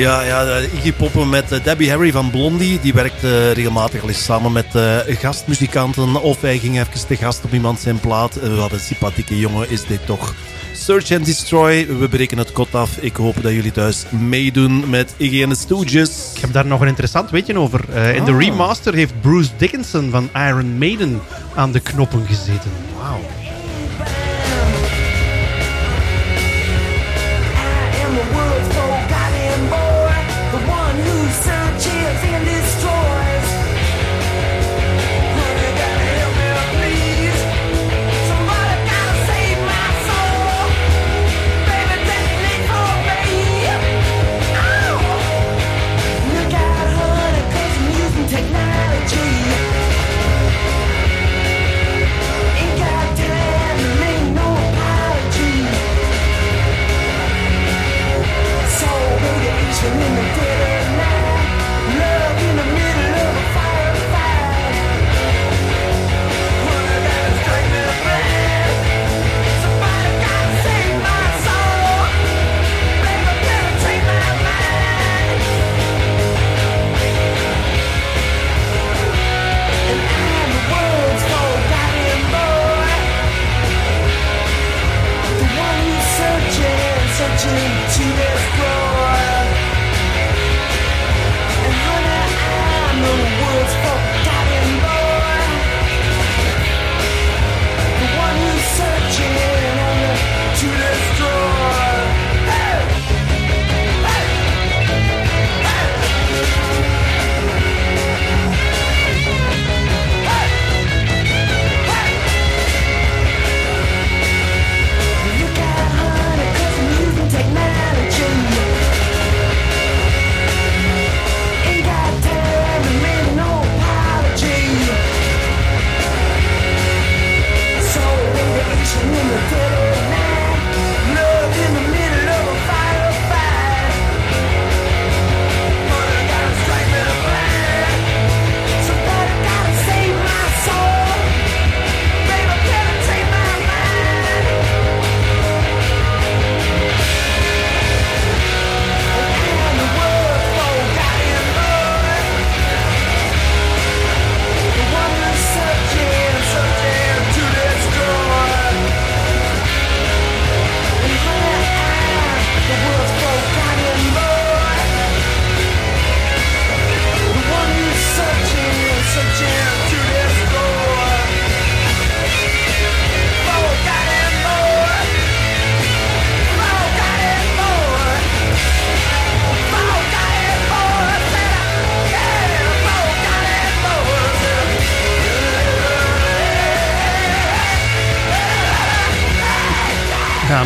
Ja, ja eh, Iggy Poppen met eh, Debbie Harry van Blondie. Die werkt eh, regelmatig al eens samen met gastmuzikanten. Of hij ging even te gast op iemand zijn plaat. Wat een sympathieke jongen is dit toch. Search and Destroy. We breken het kot af. Ik hoop dat jullie thuis meedoen met Iggy en de Stooges. Ik heb daar nog een interessant weetje over. In de Ah. remaster heeft Bruce Dickinson van Iron Maiden aan de knoppen gezeten. Wauw.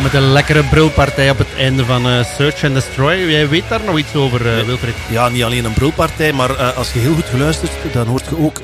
Met een lekkere brulpartij op het einde van eh, Search and Destroy. Jij weet daar nog iets over, eh, Wilfried? Ja, niet alleen een brulpartij, maar eh, als je heel goed geluisterd, dan hoort je ook,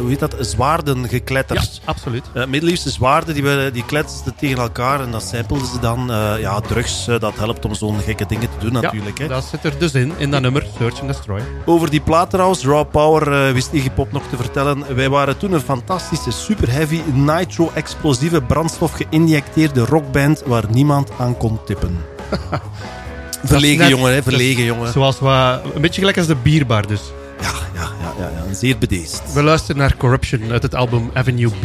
hoe heet dat, zwaarden Ja, gekletterd. absoluut. Uh, middeleeuwse zwaarden, die, we- die kletsten tegen elkaar en dat simpelden ze dan. ja, drugs, dat helpt om zo'n gekke dingen te doen natuurlijk. ja, hè. dat zit er dus in, in dat nummer Search and Destroy. Over die plaat trouwens, Raw Power, wist Iggy Pop nog te vertellen. Wij waren toen een fantastische, super heavy, nitro-explosieve brandstof geïnjecteerde rockband waar niemand aan kon tippen. verlegen net- jongen, hè, is verlegen jongen. Zoals wat, een beetje gelijk als de bierbar dus. Ja, ja, ja, ja, zeer bedeesd. We luisteren naar Corruption uit het album Avenue B.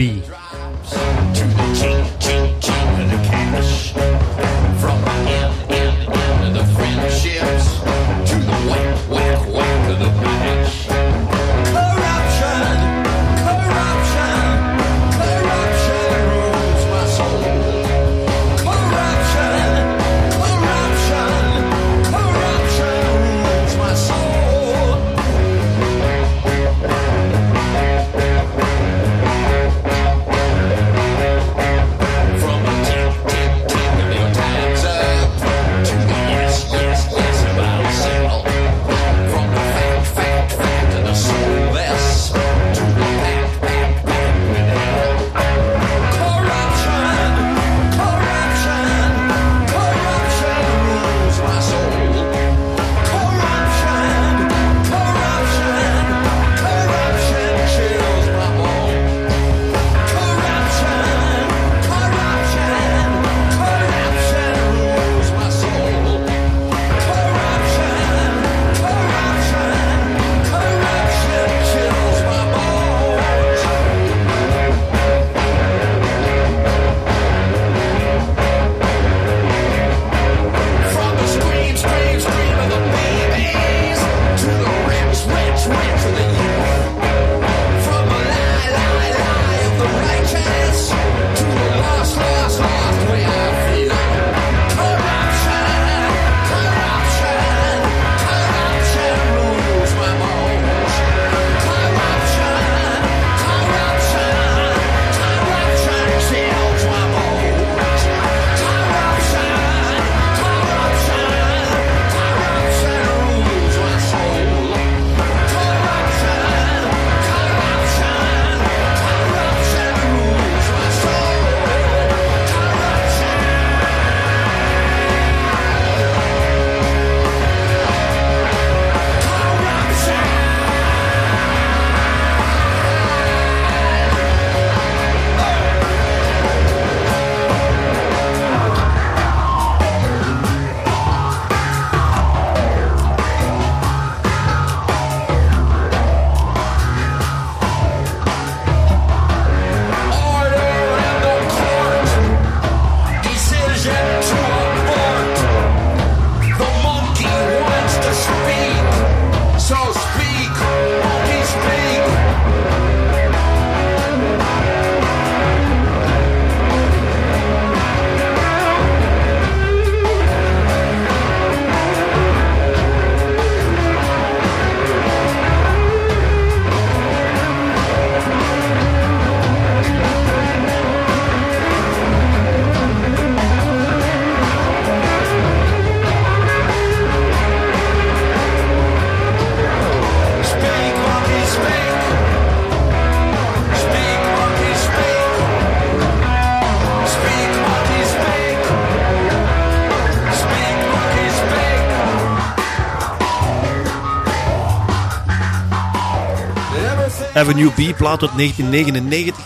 Avenue B, plaat uit 1999.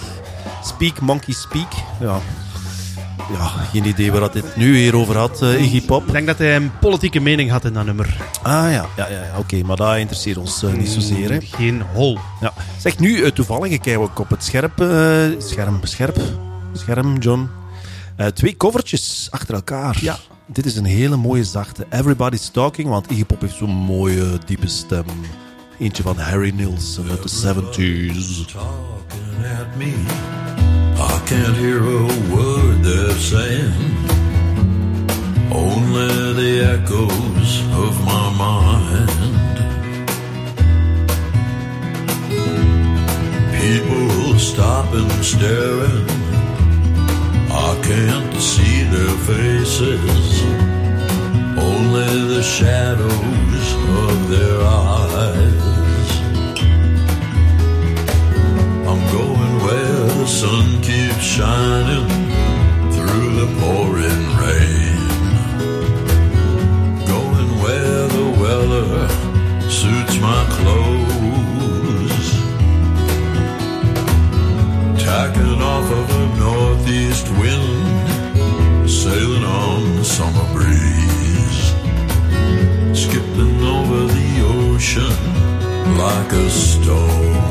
Speak, Monkey Speak. Ja. Ja, geen idee waar dat dit nu hier over had, eh, Iggy Pop. Ik denk dat hij een politieke mening had in dat nummer. Ah ja, ja, ja, ja, oké, maar dat interesseert ons eh, niet zozeer. Hè. Geen hol. Ja. Zeg nu, eh, toevallig, ik kijk ook op het scherp, scherm, scherp, scherm, John. Twee covertjes achter elkaar. Ja. Dit is een hele mooie zachte Everybody's Talking, want Iggy Pop heeft zo'n mooie, diepe stem. Eentje van Harry Nilsson uit de 70s. talking at me. I can't hear a word they're saying. Only the echoes of my mind. People stop and staring. I can't see their faces. Only the shadows of their eyes. The sun keeps shining through the pouring rain. Going where the weather suits my clothes. Tacking off of a northeast wind, sailing on the summer breeze. Skipping over the ocean like a stone.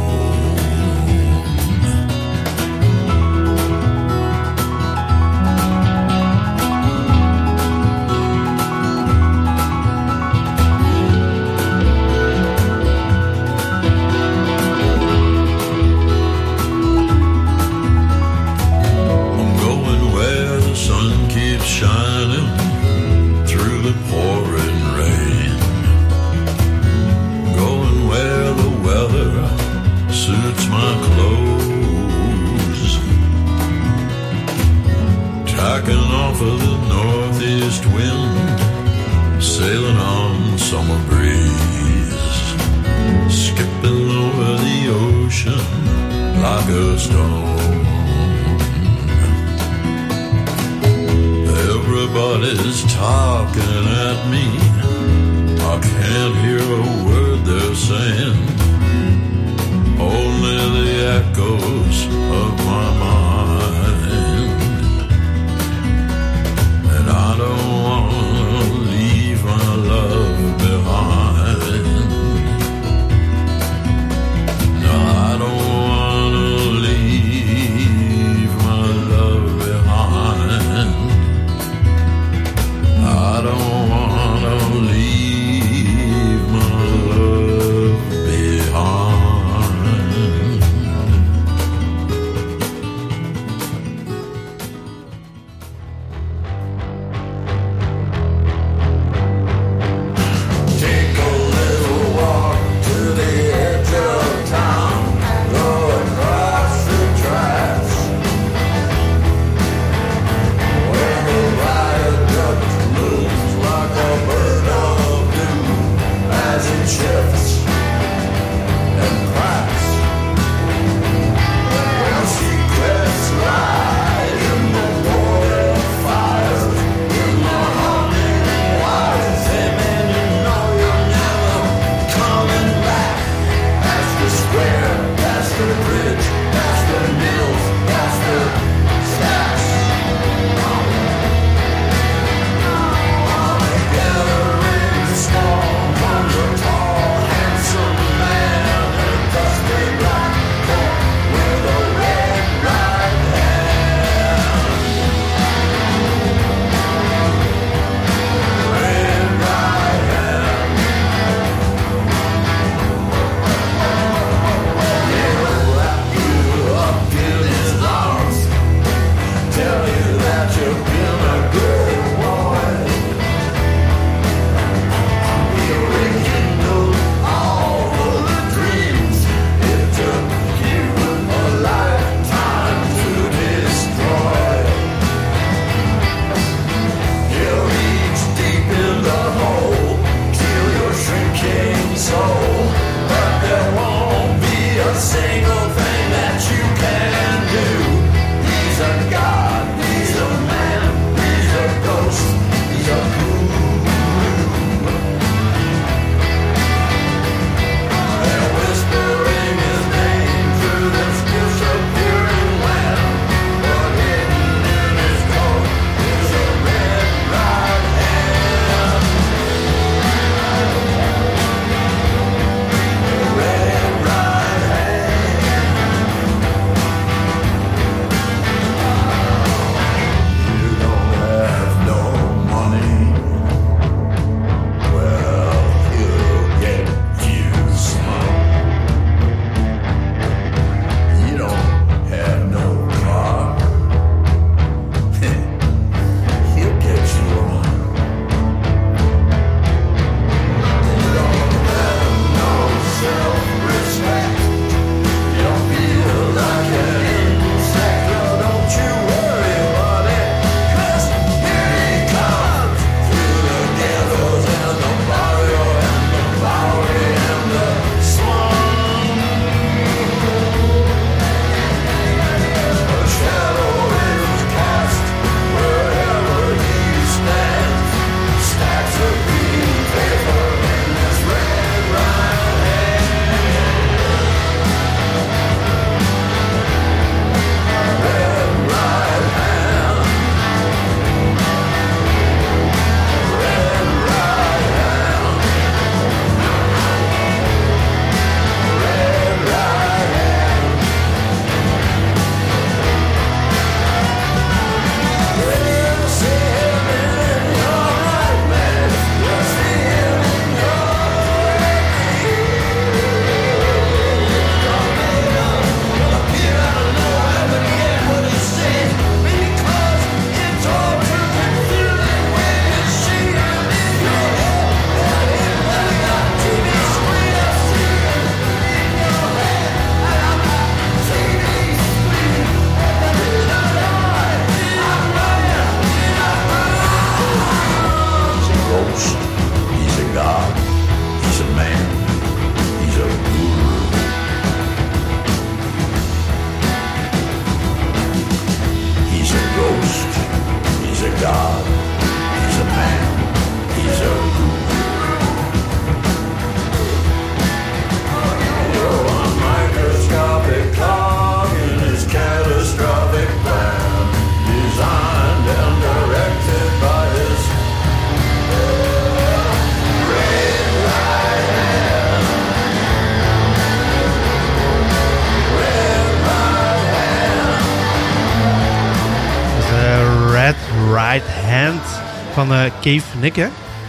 Van eh, Cave Nick, hè?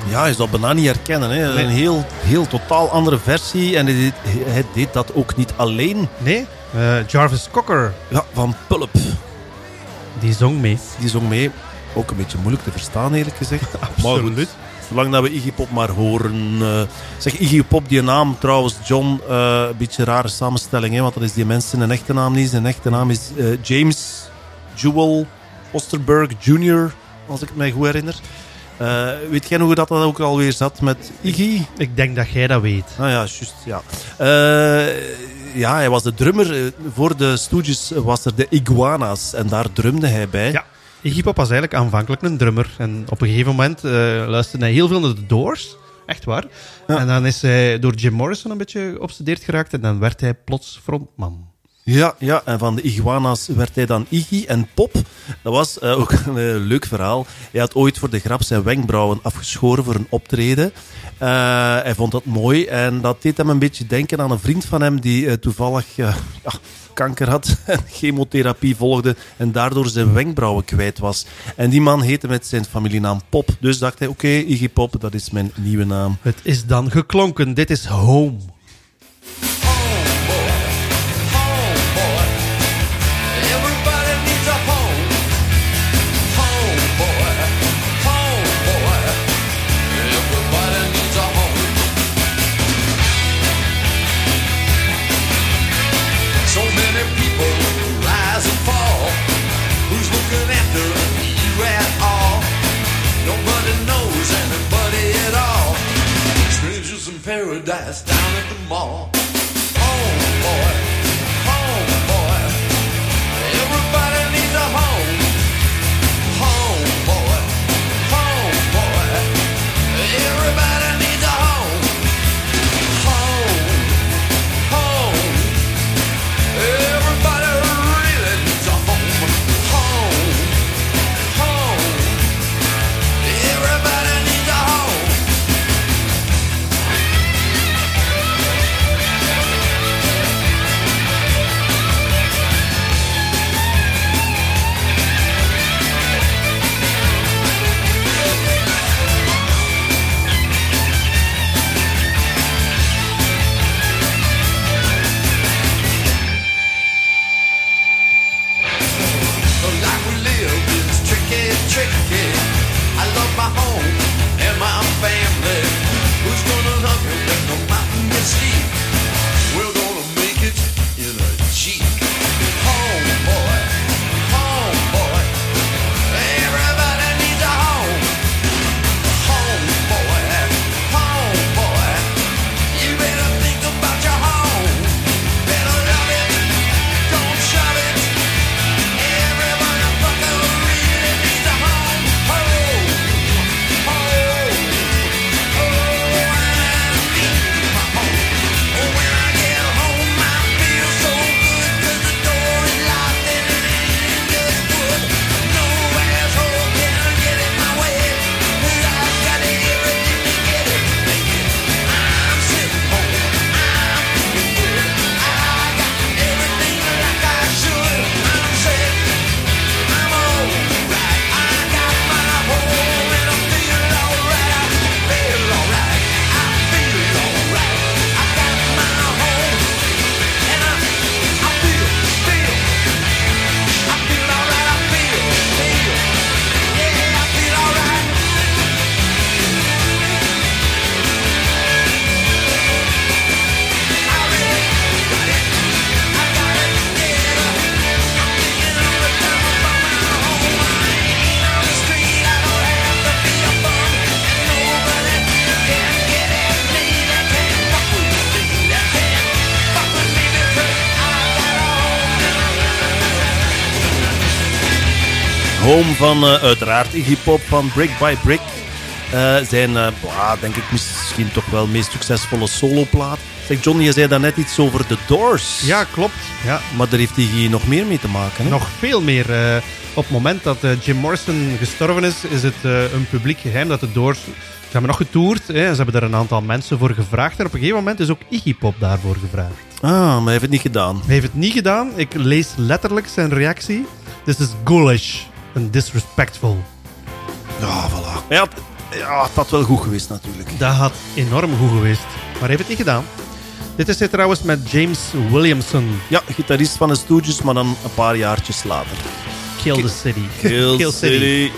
Ja, je zou bijna niet herkennen. Hè. Nee. Een heel, heel totaal andere versie. En hij deed, hij deed dat ook niet alleen. Nee, eh, Jarvis Cocker, Ja, van Pulp. die zong mee. Die zong mee. Ook een beetje moeilijk te verstaan, eerlijk gezegd. Maar goed, zolang dat we Iggy Pop maar horen. eh, zeg, Iggy Pop, die naam trouwens, John, eh, een beetje een rare samenstelling. Hè, want dat is die mensen een echte naam niet. Zijn echte naam is eh, James Jewel Osterberg Jr., als ik het mij goed herinner. Eh, weet jij hoe dat, dat ook alweer zat met Iggy? Ik denk dat jij dat weet. Nou ja, juist, ja. Eh, ja, hij was de drummer. Eh, Voor de Stooges was er de Iguanas en daar drumde hij bij. Ja. Iggy Pop was eigenlijk aanvankelijk een drummer. En op een gegeven moment eh, luisterde hij heel veel naar de Doors. Echt waar. Ja. En dan is hij door Jim Morrison een beetje geobsedeerd geraakt. En dan werd hij plots frontman. Ja, ja, en van de Iguanas werd hij dan Iggy en Pop. Dat was eh, ook een eh, leuk verhaal. Hij had ooit voor de grap zijn wenkbrauwen afgeschoren voor een optreden. Eh, hij vond dat mooi en dat deed hem een beetje denken aan een vriend van hem die toevallig kanker had en chemotherapie volgde en daardoor zijn wenkbrauwen kwijt was. En die man heette met zijn familienaam Pop. Dus dacht hij, oké, Iggy Pop, dat is mijn nieuwe naam. Het is dan geklonken. Dit is Home. Paradise down at the mall. Van eh, uiteraard Iggy Pop van Brick by Brick. Eh, zijn, eh, bah, denk ik, misschien toch wel meest succesvolle soloplaat. Zeg John, je zei daarnet iets over The Doors. Ja, klopt. Ja, Maar daar heeft Iggy nog meer mee te maken. Hè? nog veel meer. op het moment dat Jim Morrison gestorven is, is het een publiek geheim dat de Doors... Ze hebben nog getoerd, hè, en ze hebben er een aantal mensen voor gevraagd. En op een gegeven moment is ook Iggy Pop daarvoor gevraagd. Ah, maar hij heeft het niet gedaan. Hij heeft het niet gedaan. Ik lees letterlijk zijn reactie. This is ghoulish and disrespectful. Ja, voilà. Ja, het- ja, het had wel goed geweest natuurlijk. Dat had enorm goed geweest. Maar hij heeft het niet gedaan. Dit is hij trouwens met James Williamson. Ja, gitarist van de Stooges, maar dan een paar jaartjes later. Kill the City. Kill, City. Hill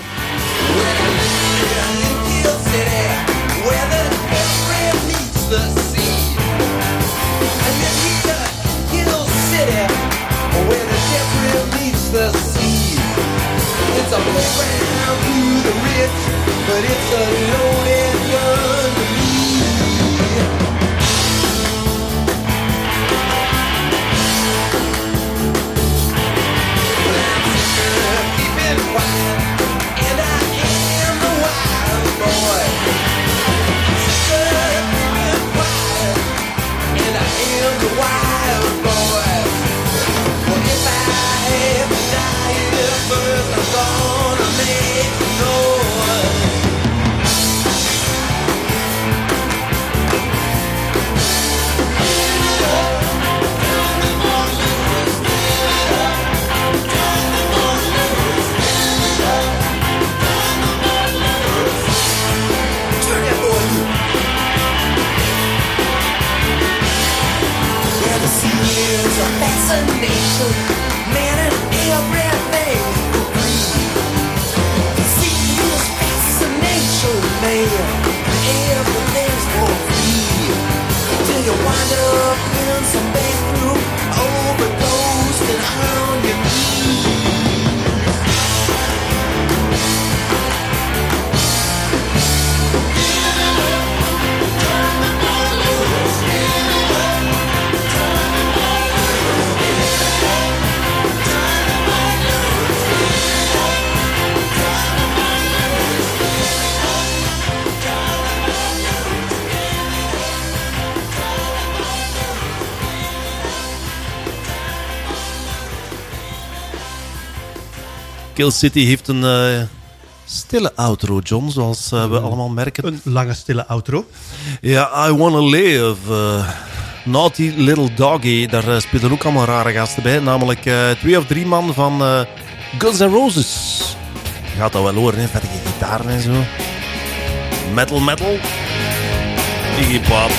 underground to the rich. Fascination, man, and everything man, everything's for free. You wind up Kill City heeft een eh, stille outro, John, zoals eh, we allemaal merken. Een lange stille outro. Ja, I Wanna Live. eh, Naughty Little Doggy. Daar spelen ook allemaal rare gasten bij. Namelijk twee of drie man van Guns N' Roses. Je gaat dat wel horen, hè? Gitaren en zo. Metal, metal. Iggy Pop.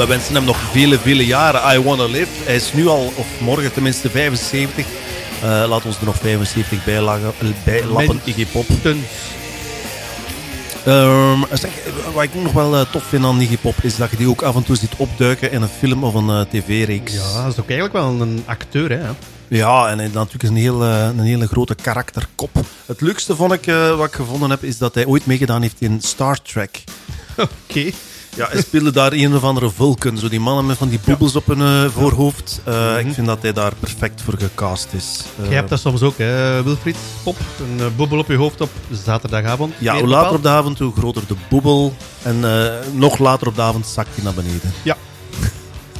We wensen hem nog vele, vele jaren. I Wanna Live. Hij is nu al, of morgen tenminste, 75. Eh laat ons er nog 75 bij, lagen, bij lappen. Iggy Pop. Ehm, zeg, wat ik nog wel eh, tof vind aan Iggy Pop is dat je die ook af en toe ziet opduiken in een film of een eh, tv-reeks. Ja, dat is ook eigenlijk wel een acteur, hè. Ja, en natuurlijk een, heel, een hele grote karakterkop. Het leukste vond ik, wat ik gevonden heb, is dat hij ooit meegedaan heeft in Star Trek. Oké. Ja, hij speelde daar een of andere Vulcan. Zo die mannen met van die boebels op hun eh, voorhoofd. Eh, Ik vind dat hij daar perfect voor gecast is. Eh, Je hebt dat soms ook, hè, Wilfried Pop. Een eh, bobbel op je hoofd op zaterdagavond. ja, hoe later op de avond, hoe groter de boebel. En eh, nog later op de avond zakt hij naar beneden. Ja.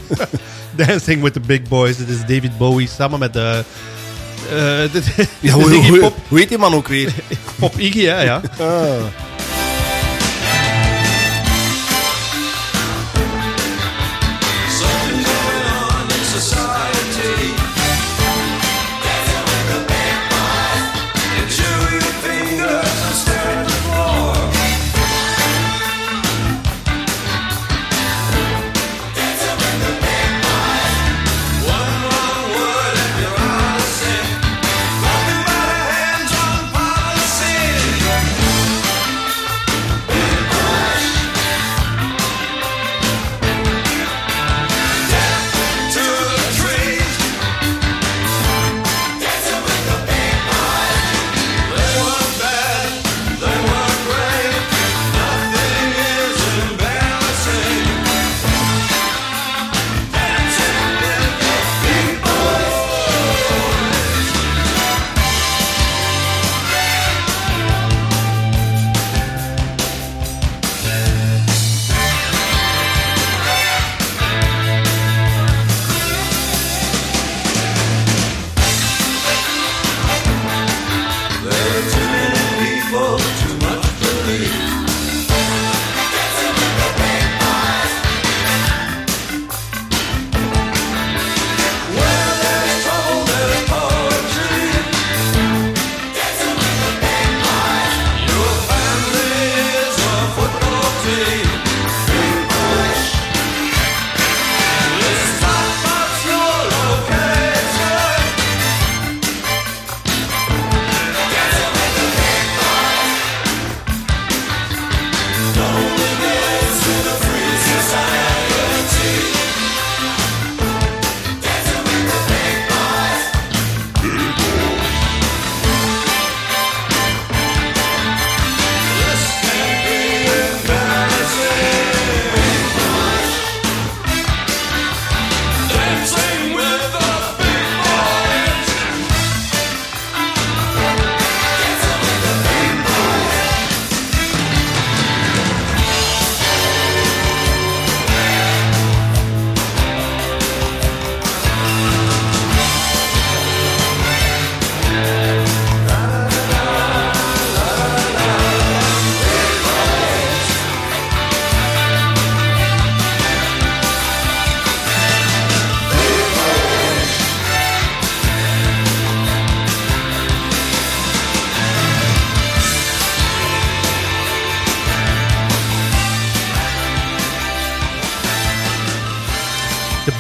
Dancing with the Big Boys. Dit is David Bowie samen met de... eh dit, Ja, hoe, hoe, hoe heet die man ook weer? Pop Iggy, hè, ja.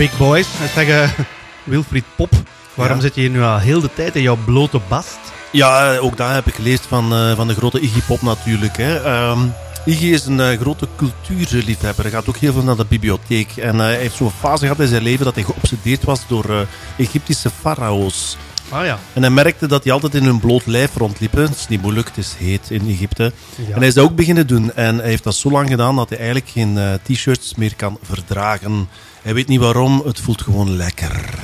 Big Boys. En zeggen, Wilfried Pop, waarom Ja. zit je hier nu al heel de tijd in jouw blote bast? Ja, ook daar heb ik gelezen van, eh, van de grote Iggy Pop natuurlijk. Hè. Ehm, Iggy is een eh, grote cultuurliefhebber. Hij gaat ook heel veel naar de bibliotheek. En eh, hij heeft zo'n fase gehad in zijn leven dat hij geobsedeerd was door Egyptische farao's. Ah ja. En hij merkte dat die altijd in hun bloot lijf rondliepen. Het is niet moeilijk, het is heet in Egypte. Ja. En hij is dat ook beginnen doen. En hij heeft dat zo lang gedaan dat hij eigenlijk geen t-shirts meer kan verdragen. Hij weet niet waarom, het voelt gewoon lekker.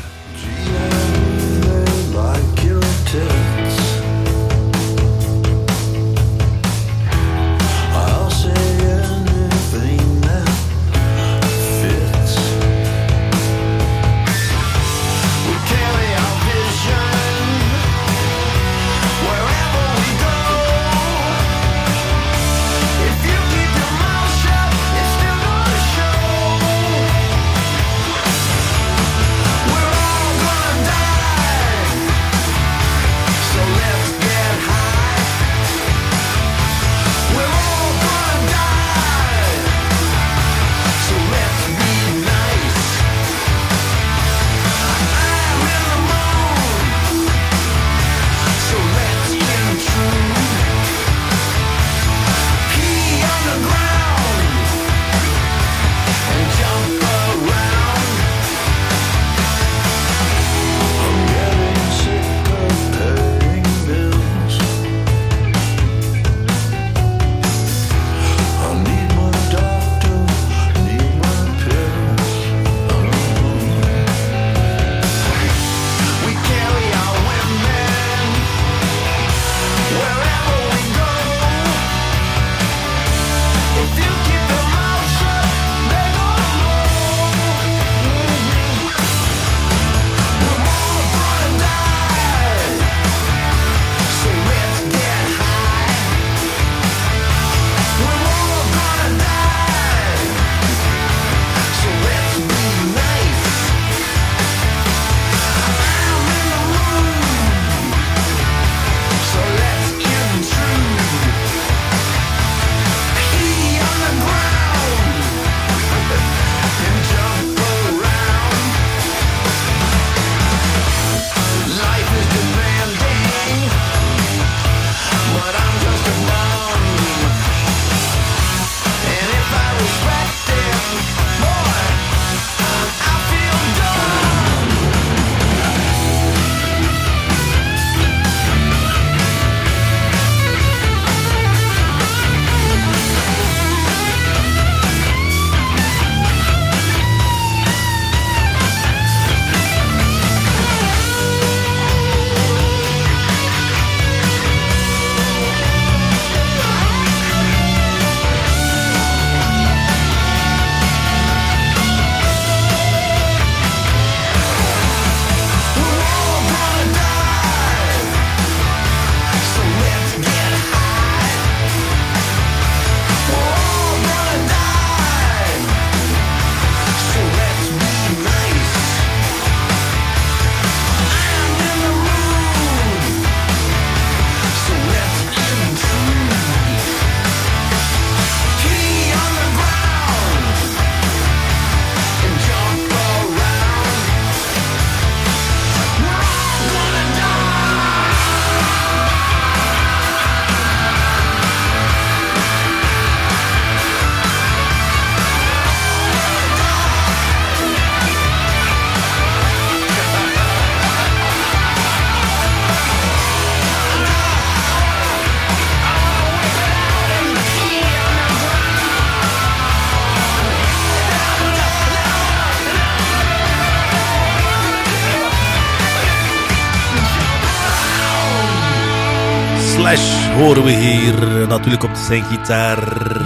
Horen we hier natuurlijk op zijn gitaar.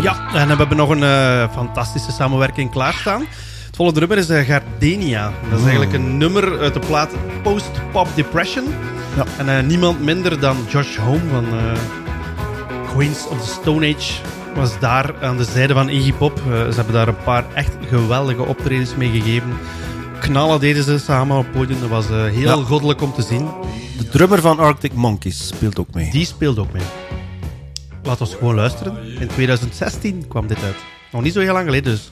Ja, en we hebben nog een eh, fantastische samenwerking klaarstaan. Het volgende nummer is eh, Gardenia. Dat is eigenlijk een nummer uit de plaat Post Pop Depression. Ja. En eh, niemand minder dan Josh Home van Queens of the Stone Age was daar aan de zijde van Iggy Pop. Ze hebben daar een paar echt geweldige optredens mee gegeven. Knallen deden ze samen op het podium. Dat was heel Ja. goddelijk om te zien. De drummer van Arctic Monkeys speelt ook mee. Die speelt ook mee. Laten we gewoon luisteren. In 2016 kwam dit uit. Nog niet zo heel lang geleden dus.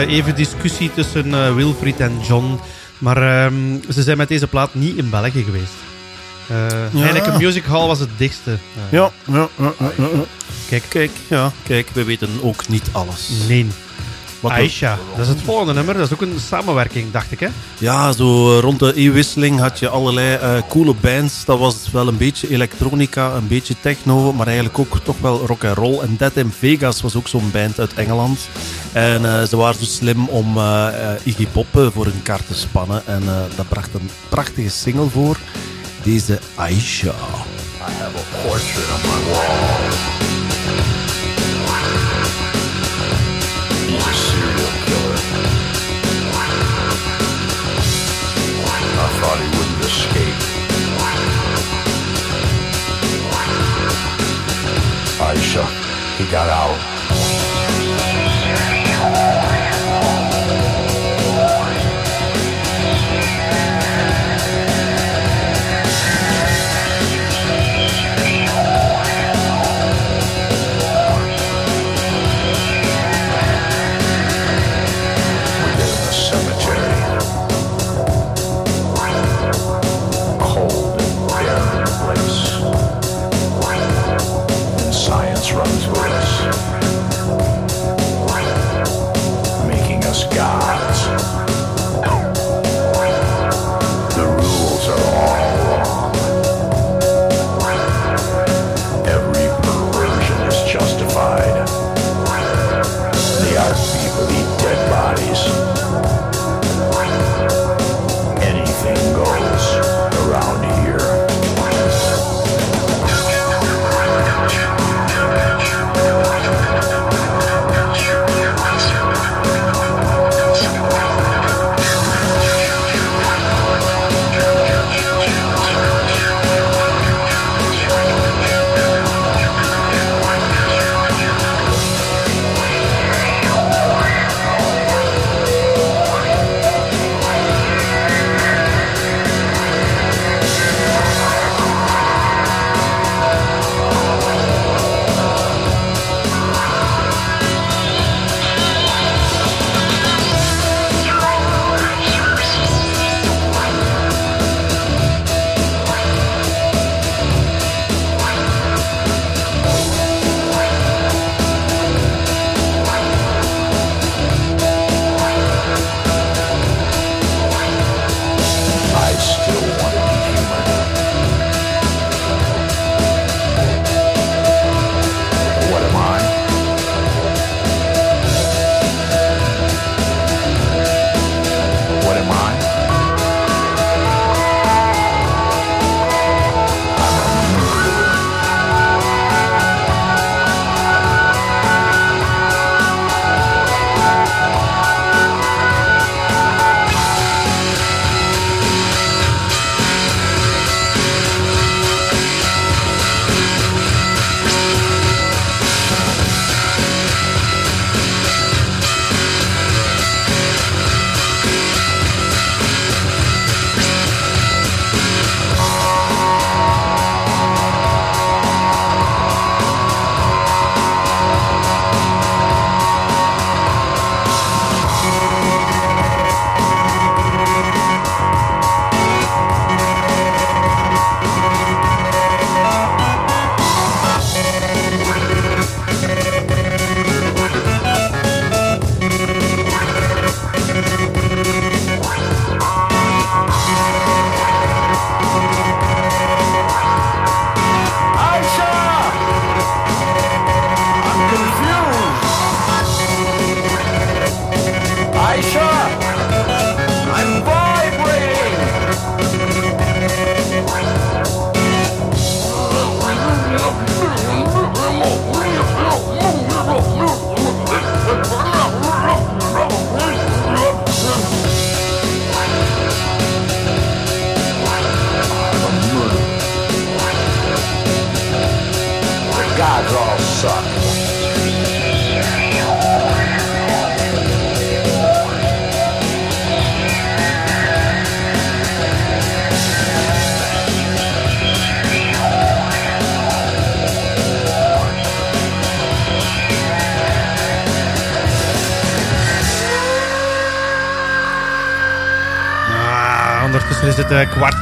Even discussie tussen eh, Wilfried en John. Maar ehm, ze zijn met deze plaat niet in België geweest. Eh Heineken Music Hall was het dichtste. Eh, Ja, ja, ja, ja, ja. Kijk, Kijk, ja, kijk, we weten ook niet alles. nee. Wat Aisha, dat is het volgende nummer. Dat is ook een samenwerking, dacht ik. Hè? Ja, zo rond de eeuwwisseling had je allerlei eh, coole bands. Dat was wel een beetje elektronica, een beetje techno, maar eigenlijk ook toch wel rock and roll. En Dead in Vegas was ook zo'n band uit Engeland. En eh, ze waren zo slim om eh, eh, Iggy Pop eh, voor hun kaart te spannen. En eh, dat bracht een prachtige single voor. Deze Aisha. I have a portrait on my wall. He got out.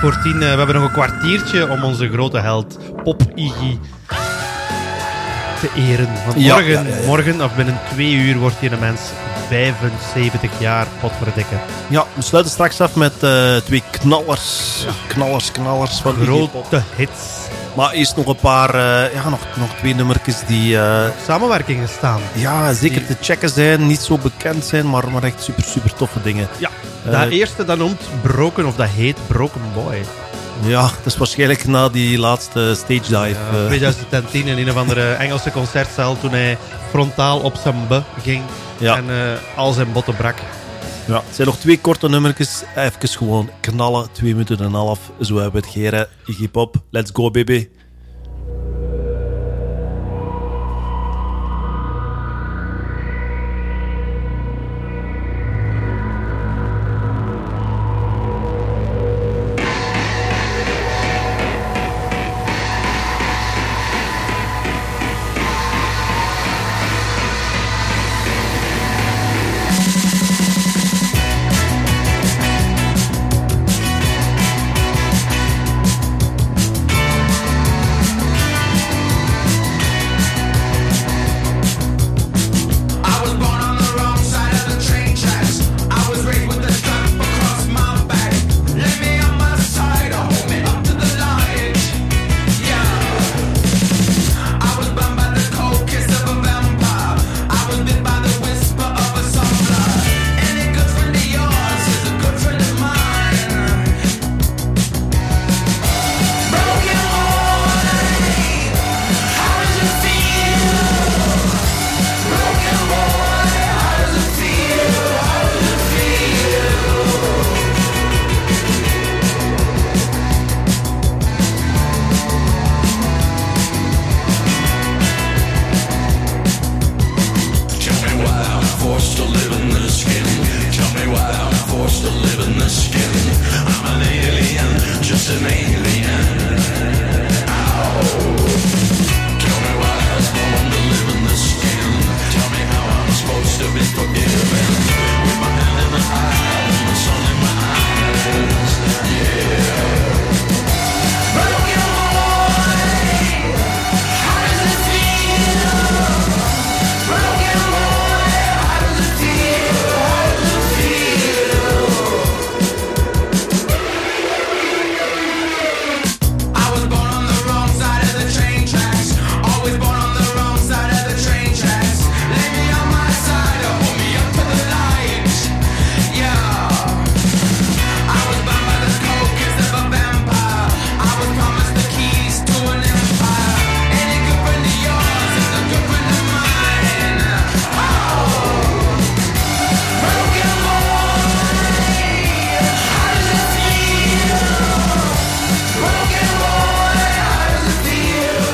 Voor tien. Eh, we hebben nog een kwartiertje om onze grote held Pop Iggy te eren. Want Ja, morgen, ja, ja, ja. morgen, of binnen twee uur, wordt hier een mens 75 jaar, potverdikke. Ja, we sluiten straks af met eh, twee knallers. Knallers, knallers van. Grote hits. Maar eerst nog een paar, eh, ja, nog, nog twee nummertjes die Samenwerkingen staan. ja, zeker Die- te checken zijn, niet zo bekend zijn, maar, maar echt super, super toffe dingen. Ja, dat eerste dat noemt Broken, of dat heet Broken Boy. Ja, dat is waarschijnlijk na die laatste stage dive. Ja, eh. 2010 in een of andere Engelse concertzaal toen hij frontaal op zijn be ging Ja. en eh, al zijn botten brak. Ja, het zijn nog twee korte nummertjes. Even gewoon knallen, twee minuten en een half. Zo hebben we het geren. Iggy Pop, let's go baby.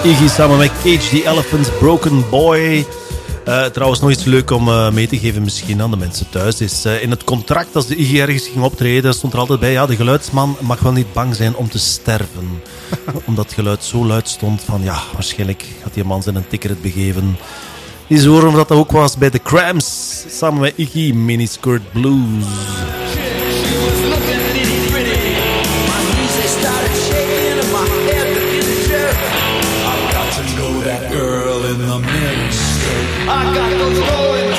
Iggy samen met Cage the Elephant, Broken Boy. Eh, trouwens, nog iets leuk om eh, mee te geven misschien aan de mensen thuis. Is, eh, in het contract, als de Iggy ergens ging optreden, stond er altijd bij... Ja, de geluidsman mag wel niet bang zijn om te sterven. Omdat het geluid zo luid stond van... Ja, waarschijnlijk had die man zijn een ticket begeven. Die horen dat dat ook was bij The Cramps. Samen met Iggy, Miniskirt Blues. Girl in the miniskirt. I got those going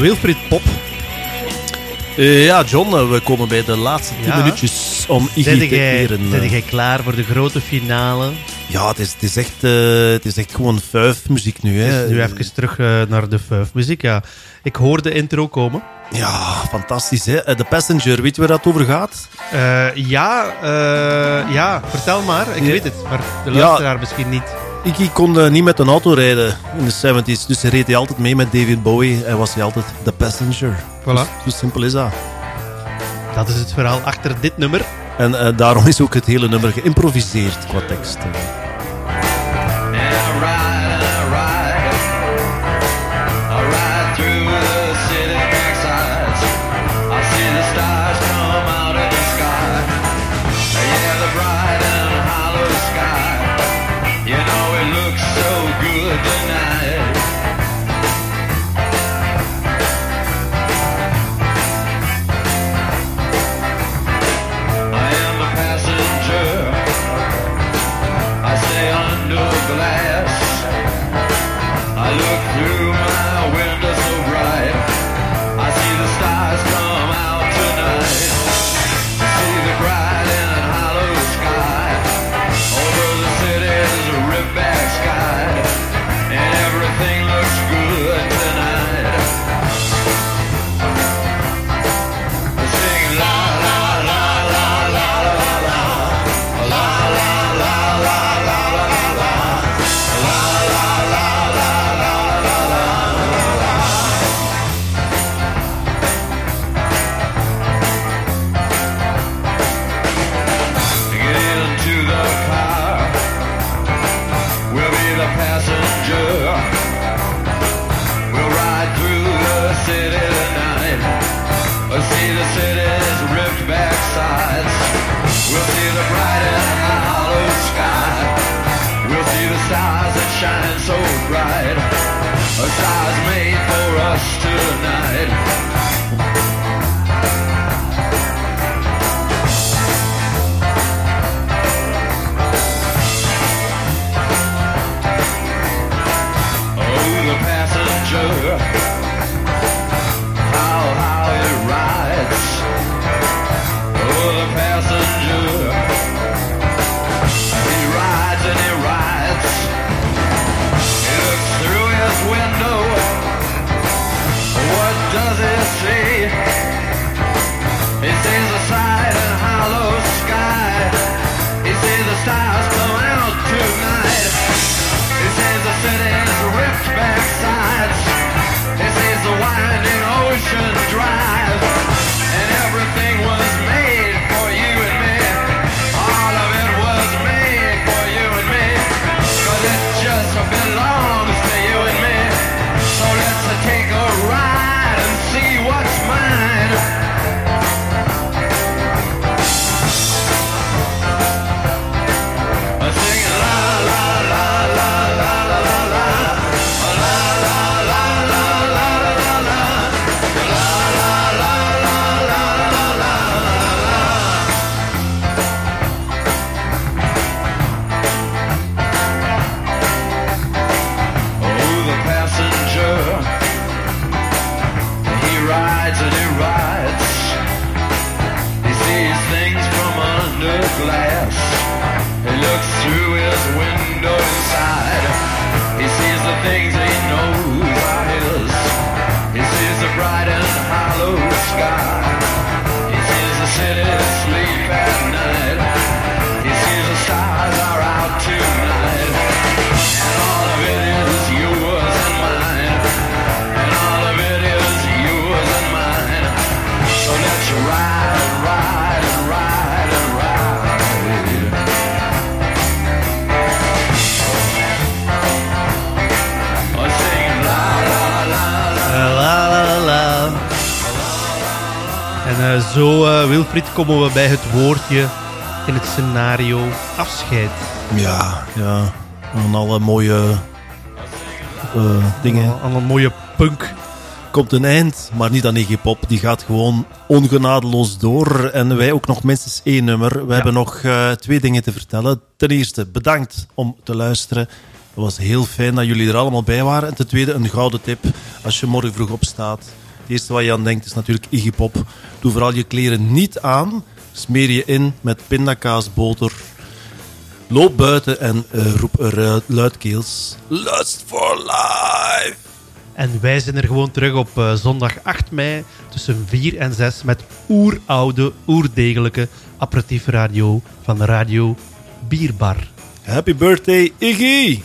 Wilfried Pop. Eh, ja, John, eh, we komen bij de laatste 10 Ja. minuutjes om Iggy te jij, eren. zijn jij klaar voor de grote finale? Ja, het is, het, is echt, eh, het is echt gewoon muziek nu. Hè. Dus nu even terug eh, naar de muziek. Ja. Ik hoor de intro komen. Ja, fantastisch. Hè? Eh, The Passenger, weet je waar dat over gaat? Eh, ja, eh, ja, vertel maar. Ik Ja. weet het, maar de Ja. luisteraar misschien niet. Iggy kon eh, niet met een auto rijden in de 70s, dus hij reed hij altijd mee met David Bowie. Hij was hij altijd The Passenger. Voilà. Zo simpel is dat. Dat is het verhaal achter dit nummer. En eh, daarom is ook het hele nummer geïmproviseerd qua tekst. Shine so bright. A stars made for us tonight. En eh, zo, eh, Wilfried, komen we bij het woordje in het scenario afscheid. Ja, ja. En alle mooie eh, dingen. Al een mooie punk. Komt een eind, maar niet aan Iggy Pop. Die gaat gewoon ongenadeloos door. En wij ook nog minstens één nummer. We hebben nog twee dingen te vertellen. Ten eerste, bedankt om te luisteren. Het was heel fijn dat jullie er allemaal bij waren. En ten tweede, een gouden tip. Als je morgen vroeg opstaat, het eerste wat je aan denkt is natuurlijk Iggy Pop. Doe vooral je kleren niet aan. Smeer je in met pindakaasboter. Loop buiten en eh, roep er eh, luidkeels. Lust for life! En wij zijn er gewoon terug op eh, zondag 8 mei tussen 4 en 6 met oeroude, oerdegelijke aperitiefradio van Radio Bierbar. Happy birthday, Iggy!